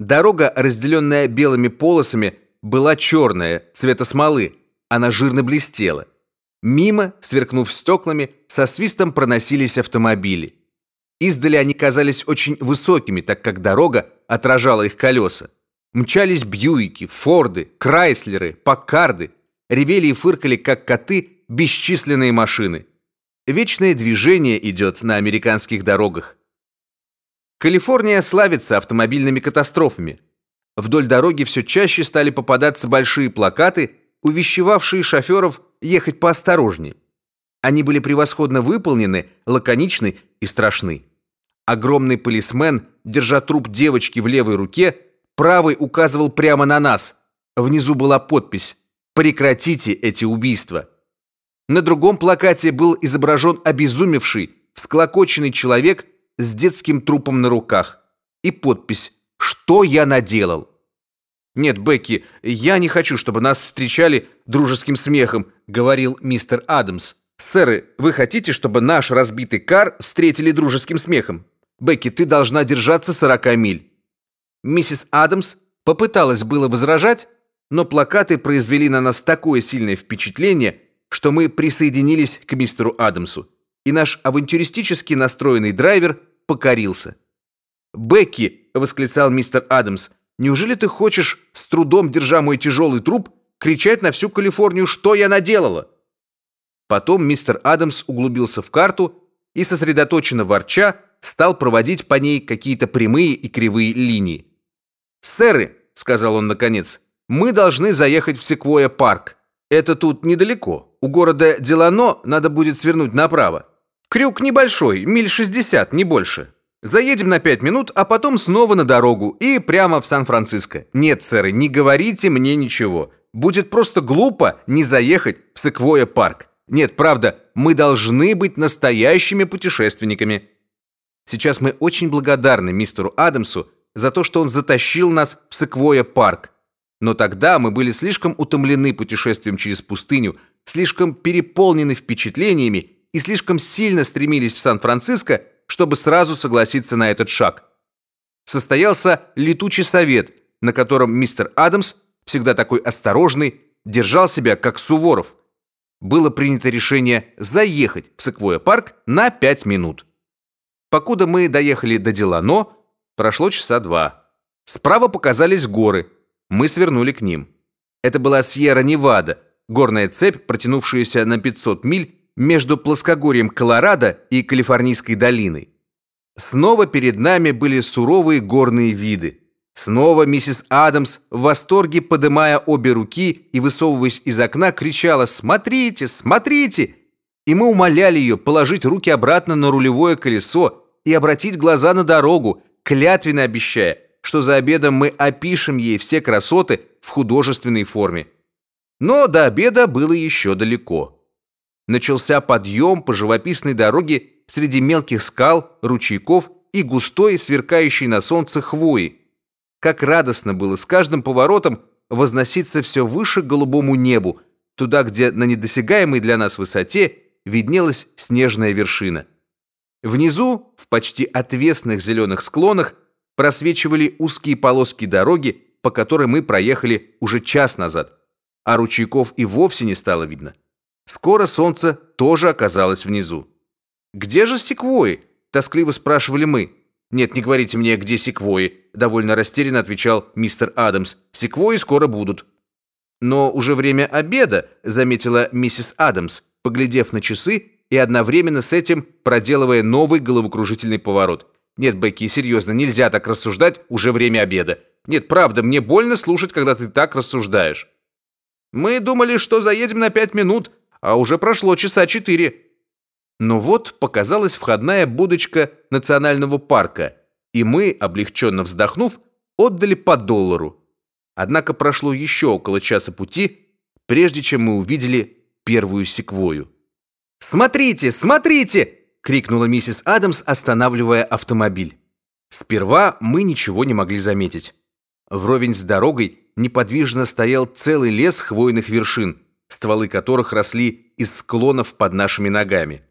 Дорога, разделенная белыми полосами, была черная, цвета смолы. Она жирно блестела. Мимо, сверкнув стеклами, со свистом проносились автомобили. Издали они казались очень высокими, так как дорога отражала их колеса. Мчались Бьюики, Форды, Крайслеры, Паккарды, ревели и фыркали, как коты, бесчисленные машины. Вечное движение идет на американских дорогах. Калифорния славится автомобильными катастрофами. Вдоль дороги все чаще стали попадаться большие плакаты, увещевавшие шоферов ехать поосторожнее. Они были превосходно выполнены, лаконичны и страшны. Огромный полисмен, держа труп девочки в левой руке, правой указывал прямо на нас. Внизу была подпись «Прекратите эти убийства». На другом плакате был изображен обезумевший, всклокоченный человек с детским трупом на руках и подпись «Что я наделал?». «Нет, Бекки, я не хочу, чтобы нас встречали дружеским смехом», — говорил мистер Адамс. «Сэры, вы хотите, чтобы наш разбитый кар встретили дружеским смехом? Бекки, ты должна держаться сорока миль». Миссис Адамс попыталась было возражать, но плакаты произвели на нас такое сильное впечатление, что мы присоединились к мистеру Адамсу, и наш авантюристически настроенный драйвер покорился. «Бекки!» — восклицал мистер Адамс — Неужели ты хочешь, с трудом держа мой тяжелый труп, кричать на всю Калифорнию, что я наделала?» Потом мистер Адамс углубился в карту и, сосредоточенно ворча, стал проводить по ней какие-то прямые и кривые линии. «Сэры», — сказал он наконец, — «мы должны заехать в Секвоя-парк. Это тут недалеко. У города Делано надо будет свернуть направо. Крюк небольшой, миль шестьдесят, не больше. Заедем на пять минут, а потом снова на дорогу и прямо в Сан-Франциско. Нет, сэр, не говорите мне ничего. Будет просто глупо не заехать в Секвоя парк. Нет, правда, мы должны быть настоящими путешественниками. Сейчас мы очень благодарны мистеру Адамсу за то, что он затащил нас в Секвоя парк. Но тогда мы были слишком утомлены путешествием через пустыню, слишком переполнены впечатлениями и слишком сильно стремились в Сан-Франциско, чтобы сразу согласиться на этот шаг. Состоялся летучий совет, на котором мистер Адамс, всегда такой осторожный, держал себя как Суворов. Было принято решение заехать в Секвойя-парк на пять минут. Покуда мы доехали до Делано, прошло часа два. Справа показались горы. Мы свернули к ним. Это была Сьерра-Невада, горная цепь, протянувшаяся на 500 миль между плоскогорьем Колорадо и Калифорнийской долиной. Снова перед нами были суровые горные виды. Снова миссис Адамс в восторге, подымая обе руки и высовываясь из окна, кричала «Смотрите, смотрите!» И мы умоляли ее положить руки обратно на рулевое колесо и обратить глаза на дорогу, клятвенно обещая, что за обедом мы опишем ей все красоты в художественной форме. Но до обеда было еще далеко начался подъем по живописной дороге среди мелких скал, ручейков и густой, сверкающей на солнце хвои. Как радостно было с каждым поворотом возноситься все выше к голубому небу, туда, где на недосягаемой для нас высоте виднелась снежная вершина. Внизу, в почти отвесных зеленых склонах, просвечивали узкие полоски дороги, по которой мы проехали уже час назад, а ручейков и вовсе не стало видно. Скоро солнце тоже оказалось внизу. «Где же секвои?» – тоскливо спрашивали мы. «Нет, не говорите мне, где секвои», – довольно растерянно отвечал мистер Адамс. «Секвои скоро будут». «Но уже время обеда», – заметила миссис Адамс, поглядев на часы и одновременно с этим проделывая новый головокружительный поворот. «Нет, Бекки, серьезно, нельзя так рассуждать, уже время обеда. Нет, правда, мне больно слушать, когда ты так рассуждаешь». «Мы думали, что заедем на пять минут», а уже прошло часа четыре. Но вот показалась входная будочка национального парка, и мы, облегченно вздохнув, отдали по доллару. Однако прошло еще около часа пути, прежде чем мы увидели первую секвою. «Смотрите, смотрите!» — крикнула миссис Адамс, останавливая автомобиль. Сперва мы ничего не могли заметить. Вровень с дорогой неподвижно стоял целый лес хвойных вершин — стволы которых росли из склонов под нашими ногами.